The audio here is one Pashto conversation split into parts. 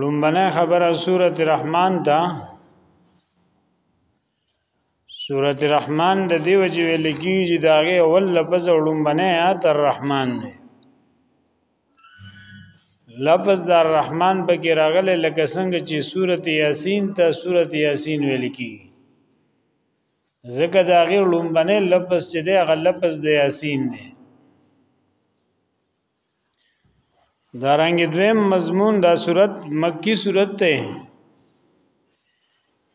لومبنه خبره سورت رحمان دا سورت رحمان د دیو چې ویل کیږي دا غي اول لفظ لومبنه آیات الرحمن دی لفظ د الرحمن په کې راغله لکه څنګه چې سورت یاسین ته سورت یاسین ویل کیږي ځکه دا غي لومبنه لفظ چې دی هغه لفظ د یاسین دی دارنګ دویم مضمون دا صورت مکی صورت ته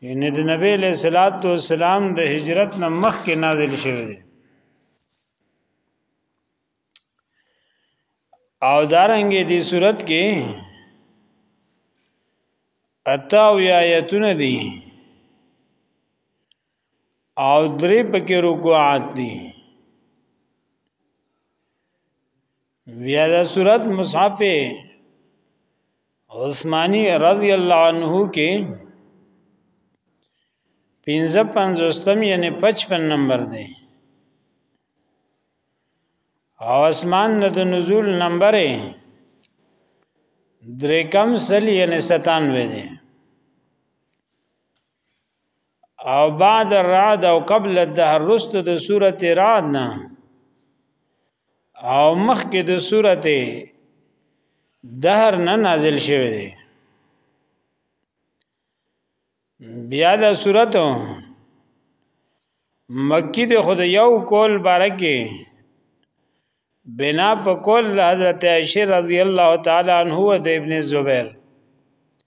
ان د نبی له صلوات و سلام د هجرت نه مخکې نازل شوی دی او دارنګ دې صورت کې اتا او آیتونه دي او درې پکې رکوعات دي بیا د صورت مصحف عثماني رضی الله عنه کې 55 یعنی 55 نمبر دی او اسمان نه د نزول نمبر درې کم سل یعنی 97 دی او بعد الرعد او قبل الدهر رست د سورت رعد نه او مخکې د سورت دهر نه نازل شوه دی بیا د سورت مکی د خود یو کول بارکه بنا فقول حضرت عائشہ رضی الله تعالی عنہ د ابن زبیر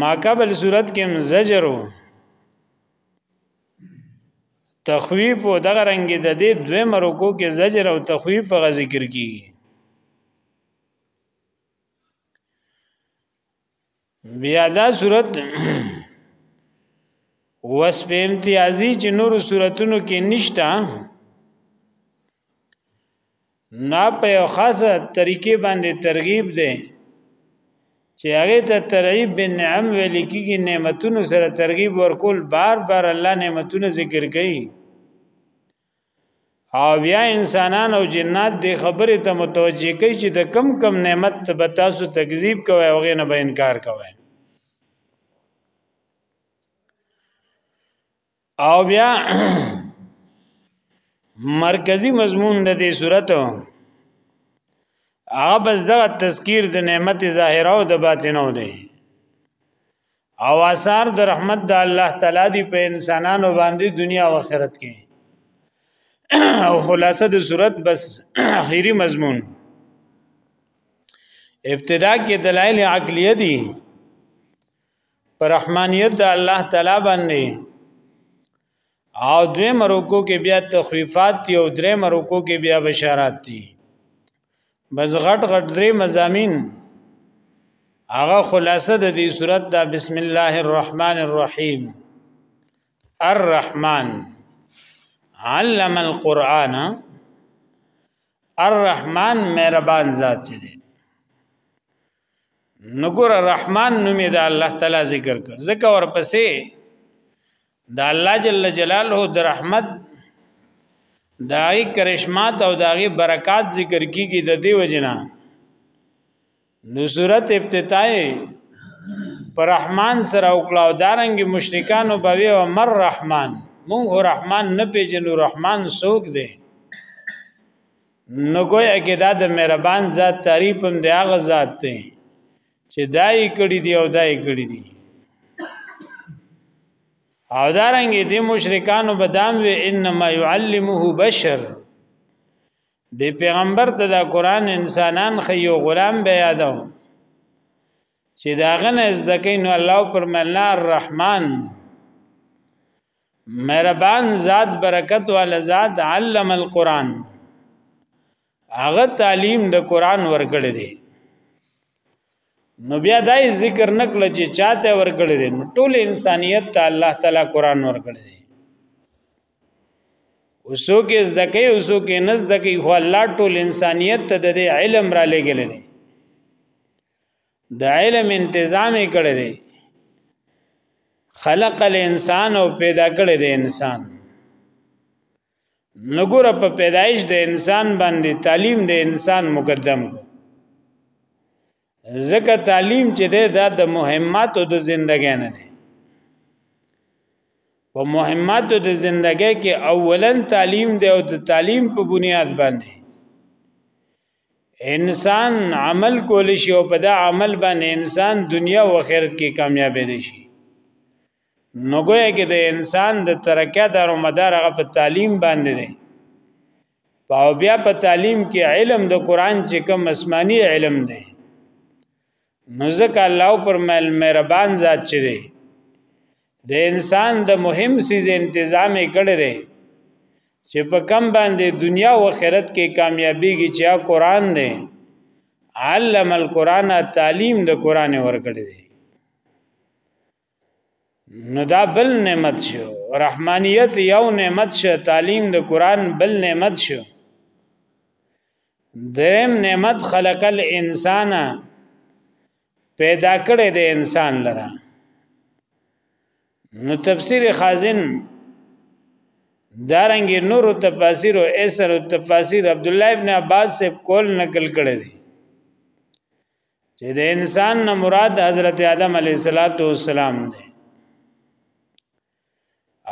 ما قبل صورت کې زجر او تخویف او دغه رنګ د دې دوه مرکو کې زجر او تخویف غ ذکر کیږي بیا دا صورت وسپ امتیازی چې نور صورتونو کې نشتا نا په یو خاصه طریقې باندې ترغیب دی چې هغه ته ترغیب بن نعم ویل کیږي نعمتونو سره ترغیب ورکول بار بار الله نعمتونه ذکر کوي او بیا انسانان او جنات د خبره ته متوجه کوي چې د کم کم نعمت به تاسو تکذیب کوي او غینه به انکار کوي او بیا مرکزی مضمون د دې صورت هغه بس دغه تذکیر د نعمت ظاهره او د باطنو دی او آثار د رحمت د الله تعالی دی په انسانانو باندې دنیا او آخرت کې او خلاصه د صورت بس اخیری مضمون ابتدا کې دلایل عقلیه دي پر رحمانیت د الله تعالی باندې او دوی مرکو کې بیا تخفیفات دی او درې مرکو کې بیا بشارات دی بس غټ غټ درې مزامین هغه خلاصه د دې صورت دا بسم الله الرحمن الرحیم الرحمن علم القرآن الرحمن مهربان ذات دی نګور الرحمن نوم د الله تعالی ذکر کړ ځکه ورپسې د الله جل جلاله د رحمت دای کرشمات او داغي برکات ذکر کیږي د دې وجنا نو صورت ابتدای پر رحمان سره او کلاو دارنګ مشرکانو بوي او مر رحمان مونږ رحمان نه پیژنو رحمان سوک دی نو ګویا کې دا د مهربان ذات تعریف هم دی هغه ذات دی چې دای کړي دی او دای کړي دی او دارنګ دې مشرکانو بدام و انما يعلمه بشر دی پیغمبر ته دا قران انسانان خيو غلام به یادو چې دا غنه زدکې نو الله پرملا الرحمن مهربان ذات برکت والا ذات علم القرآن هغه تعلیم د قرآن ورکړی دی نو بیا دای ذکر نکړه چې چاته ورکړی دی ټول انسانیت ته الله تعالی قرآن ورکړی دی اوسو کې زدکې اوسو کې نس دکې خو الله ټول انسانیت ته د علم را لګل دی د علم انتظام یې کړی دی خلق الانسان او پیدا کړی دی انسان نګور په پیدایش د انسان باندې تعلیم د انسان مقدم زکه تعلیم چې ده دا د مهمات او د زندګۍ نه ده په مهمات او د زندګۍ کې اولن تعلیم دی او د تعلیم په بنیاد باندې انسان عمل کول شي او په دا عمل باندې انسان دنیا او آخرت کې کامیاب دي شي نو ګویا کې د انسان د ترقه دار او مدار هغه په تعلیم باندې دي او بیا په تعلیم کې علم د قران چې کوم آسماني علم دی نو ځکه الله پر مل مهربان ذات چي دی د انسان د مهم سیز تنظیم کړی دی چې په کم باندې دنیا او آخرت کې کامیابیږي چې قرآن دی علم القرآن تعلیم د قرآن ورکړی دی نو دا بل نعمت شو رحمانیت یو نعمت شو تعلیم د قران بل نعمت شو دریم نعمت خلق الانسان پیدا کړی د انسان لره نو تفسیر خازن دارنګ نور تفاسیر او ایسر تفاسیر عبد الله ابن عباس سے کول نقل کړی دی چې د انسان نه مراد حضرت آدم علیه السلام دی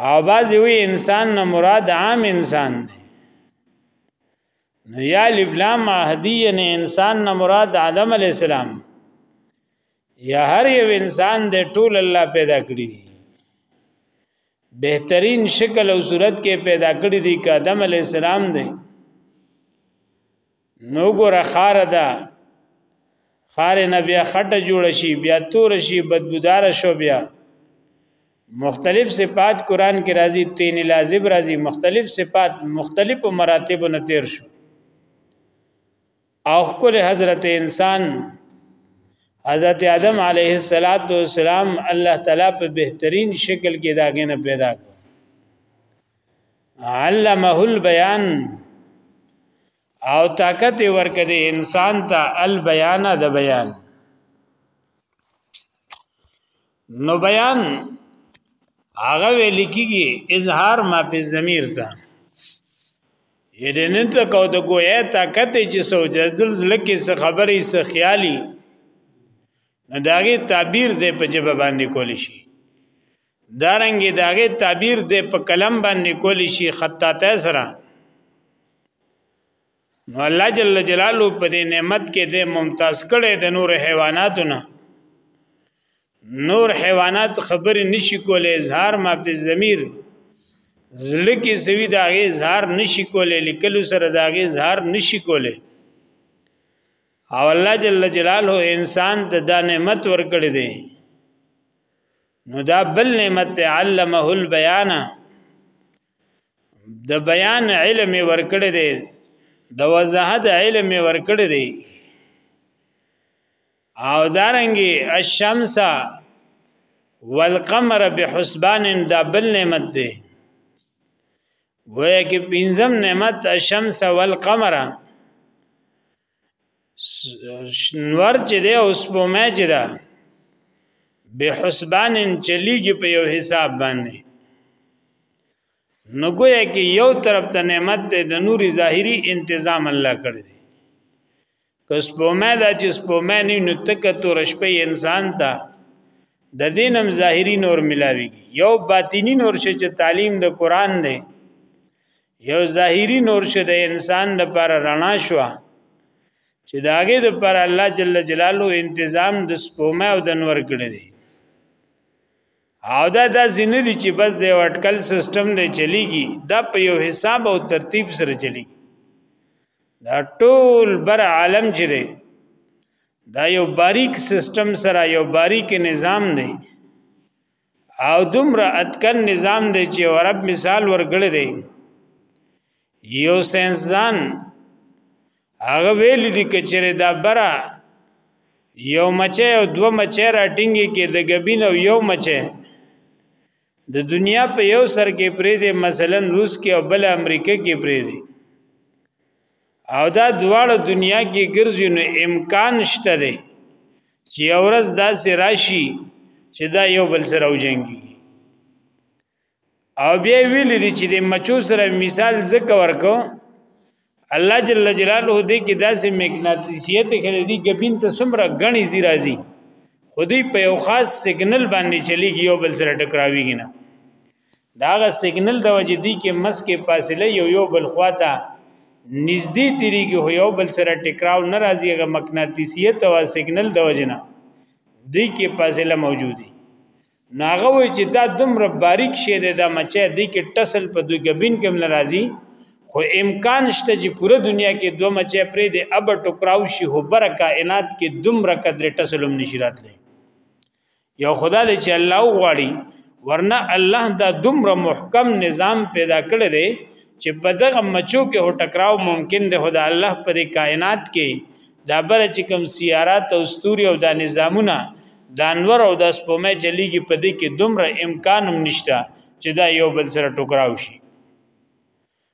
او باز وی انسان نه مراد عام انسان دی نو یا لفلام عهدیه نه انسان نه مراد آدم علیه السلام یا هر یو انسان د ټول الله پیدا کړی دی بهترین شکل او صورت کې پیدا کړی دی که آدم علی السلام دی نو ګره خار ده خار نه بیا خټه جوړ شي بیا تور شي بدبودار شو بیا مختلف صفات قران کې راځي تین لازم راځي مختلف صفات مختلف مراتب نه تیر شو او خپل حضرت انسان حضرت آدم علیه السلام الله تعالی په بهترین شکل کې داګه نه پیدا کړ علمه البيان او طاقت ورکړي انسان ته البيان د بیان نو بیان هغه ویل کیږي اظهار ما په ضمیر ته یدنه ته کو د ګویا طاقت چې سوچ زلزل کې څه خبرې څه خیالي داغي تعبیر دې په جبه باندې کول شي دارنګ داغه تعبیر د په کلم باندې کول شي خطا تسرا نو الله جل جلاله په دې نعمت کې د ممتاز کړي د نور حیواناتو نه نور حیوانات خبر نشي کولای اظهار ما په ضمیر زړه کې سوي داغه اظهار نشي کولای لیکلو سره داغه اظهار نشي کولای او الله جل جلاله انسان ته دا نعمت ورکړي دي نو دا بل نعمت ته علمه البیان د بیان علم ورکړی دی د وضاحت علم ورکړی دی او دارنګي الشمس والقمر بحسبان دا بل نعمت دی وای کی پنځم نعمت الشمس والقمر نور چې دی او سپومه چې ده به حسبان چلیږي په یو حساب باندې نو ګویا کې یو طرف ته نعمت ده د نوري ظاهري تنظیم الله کړی که سپومه دا چې سپومه نه نو تک تو رشپې انسان ته د دینم ظاهری نور ملاویږي یو باطینی نور شې چې تعلیم د قران دی یو ظاهری نور چې د انسان د پر رڼا شو چې داګه د پر الله جل جلاله انتظام د سپومه او د نور کړی دی او دا د زینې دي چې بس د اټکل سیستم دی چلیږي دا په یو حساب او ترتیب سره چلیږي دا ټول بر عالم چې دی دا یو باریک سیستم سره یو باریک نظام دی او دومره اتکن نظام دی چې ورب مثال ورګړی دی یو سنځان هغه ویل دي کچره دا برا یو مچه او دو مچه را ټینګي کې د غبین او یو مچه د دنیا په یو سر کې پرې دی مثلا روس کې او بل امریکا کې پرې دی او دا دواړه دنیا کې ګرځي نو امکان شته دی چې اورز داسې راشي چې دا یو بل سره وجنګي او بیا ویل دي چې د مچو سره مثال زکه ورکو الله جل جلاله دې کې داسې مغناطیسیت خلې دي غبین ته سمره غني زی راځي خودی په یو خاص سیګنل باندې چلیږي یو بل سره ټکراویږي نه داغه سیګنل د وجې دی کې مسکه فاصله یو یو بل خواته نږدې تیریږي هو یو بل سره ټکراو نه راځي هغه مقناطیسیت او سیګنل د وجې نه دی کې فاصله موجودي ناغه وی چې دا دومره باریک شی دی دا مچه دی کې ټسل په دوی غبین کې ناراضي خو امکان شته چې پوره دنیا کې دوه مچه پرې دی اب ټکراو شي هو بر کائنات کې دومره قدر ټسلم نشرات لې یو خدا دې چې الله غواړي ورنه الله دا دومره محکم نظام پیدا کړی دی چې په دغه مچو کې هو ټکراو ممکن دی خدا الله پر کائنات کې دا بر چې کوم سیارات او ستوري او دا نظامونه د انور او د سپومه چلیږي په دې کې دومره امکان هم نشته چې دا یو بل سره ټکراو شي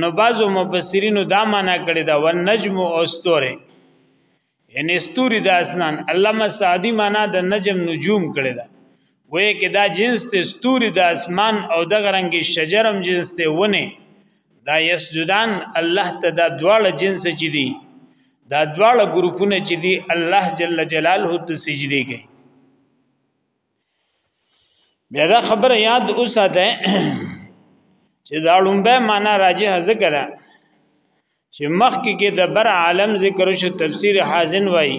نو بعضو مفسرینو دا معنا کړی دا والنجم او ستوره یعنی ستوري د اسنان علامه سعدی معنا د نجم نجوم کړی دا وې کې دا جنس ته ستوري د اسمان او د غرنګي شجرم جنس ته ونه دا یسجدان الله ته دا دواړه جنس چې دي دا دواړه ګروپونه چې دي الله جل جلاله ته سجدي کوي بیا دا خبره یاد اوساته چې دا لومبه معنا راځي ذکر چې مخکې کې د بر عالم ذکر شو تفسیر حازن وای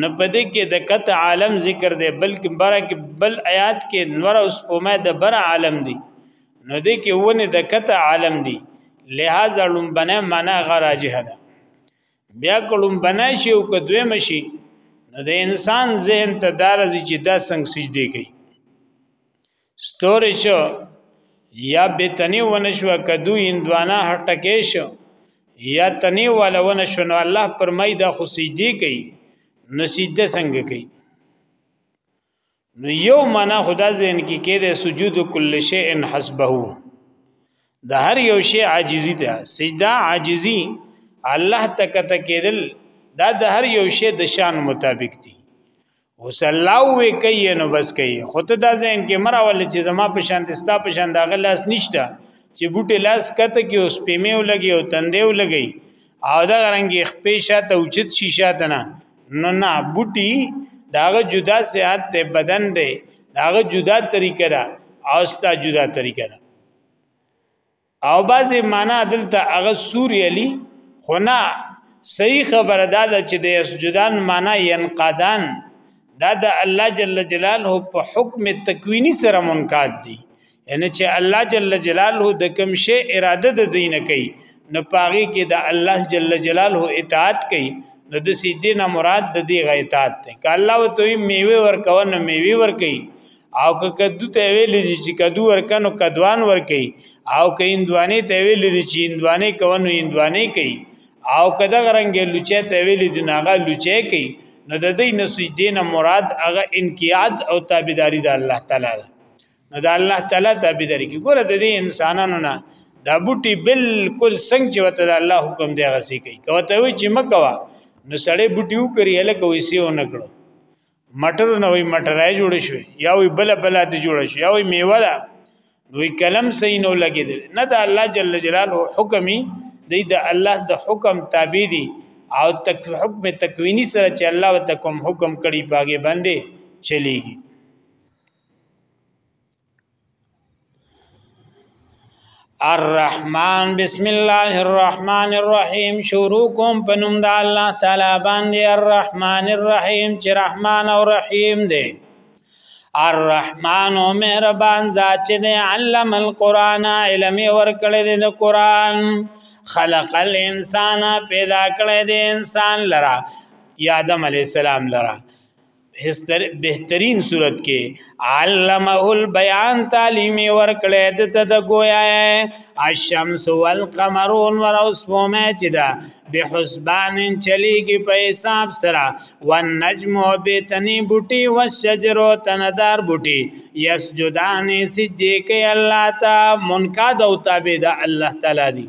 نه پدې کې د کت عالم ذکر دی بلکې بر کې بل آیات کې نور اوس اومه د بر عالم دی نو دې کې ونه د کت عالم دی لہذا لومبنه معنا غراجه ده بیا کلم بنا شي او کدوې مشي نو د انسان ذهن ته دارز چې دا څنګه سجدي کوي ستوري شو یا بتنی ونشو کدو اندوانا هټکې شو یا تنی والا ونشو نو الله پرمای دا خو سجدي کوي نو سجده څنګه کوي نو یو معنا خدا ذهن کې کې د سجود کل شی ان حسبه د هر یو شی عاجزی ته سجدا عاجزی الله تک تکیدل دا د هر یو شی د شان مطابق دی اوس الله وی کوي نو بس کوي خو ته دا ځین کې مراول چې زما په شان دستا په شان دا غلاس نشته چې بوټي لاس کته کې اوس پیمه ولګي او تندې ولګي او دا رنګ خپې شاته اوچت شیشه تنه نو نه بوټي داغه جدا صحت ته بدن دی داغه جدا طریقه ده او ستا جدا طریقه ده او بعضی معنا دلته هغه سوری علی خنا صحیح خبره ده چې د یسجدان معنا ينقادان دا د الله جل جلاله په حکم تکوینی سره منقاد دي یعنی چې الله جل جلاله د کوم شی اراده د دین کوي نو پاغي کې د الله جل جلاله اطاعت کوي نو د سې دینه مراد د دې غ اطاعت ده ک الله وته میوه ورکو نو میوه ورکي او که کدو ته ویل دي چې کدو ورکنو کدوان ورکي او که اندوانه ته ویل دي چې اندوانه کوونو اندوانه کوي او کدا غرنګ لوچه ته ویل دي ناغه لوچه کوي نو د دې نسې دینه مراد هغه انقیاد او تابعداري د الله تعالی ده نو دا الله تعالی تابعدار کی ګوره د دې انسانانو نه دا بوټي بالکل څنګه چې وته د الله حکم دی غسی کوي کوته وی چې مکوا نو سړی بوټي وکړي الکه وی سیو نکړو مټر نه وی مټرای جوړ شو یا وی بل بل ته جوړ شو یا وی میوه ده نو کلم صحیح نو لګیدل نه دا الله جل جلاله حکمي دی د الله د حکم تابع دي او تک حکم تکوینی سره چې الله وتکم حکم کړي پاګه باندې چلیږي الرحمن بسم الله الرحمن الرحیم شروع کوم په نوم د الله تعالی باندې الرحمن الرحیم چې رحمان او رحیم دی الرحمن او مهربان ذات چې دی علم القرآن علم ورکړی دی د قرآن خلق الانسان پیدا کړی دی انسان لرا یا آدم علی السلام لرا بهترین صورت کې علمه البیان تعلیم ورکړې د ته د گویا الشمس والقمر ور اوس فومه چې دا به حسبان چلیږي په حساب سره والنجم بیتنی بوټي والشجر تندار بوټي یسجدان سجدي کوي الله تا منقاد او تابع د الله تعالی دی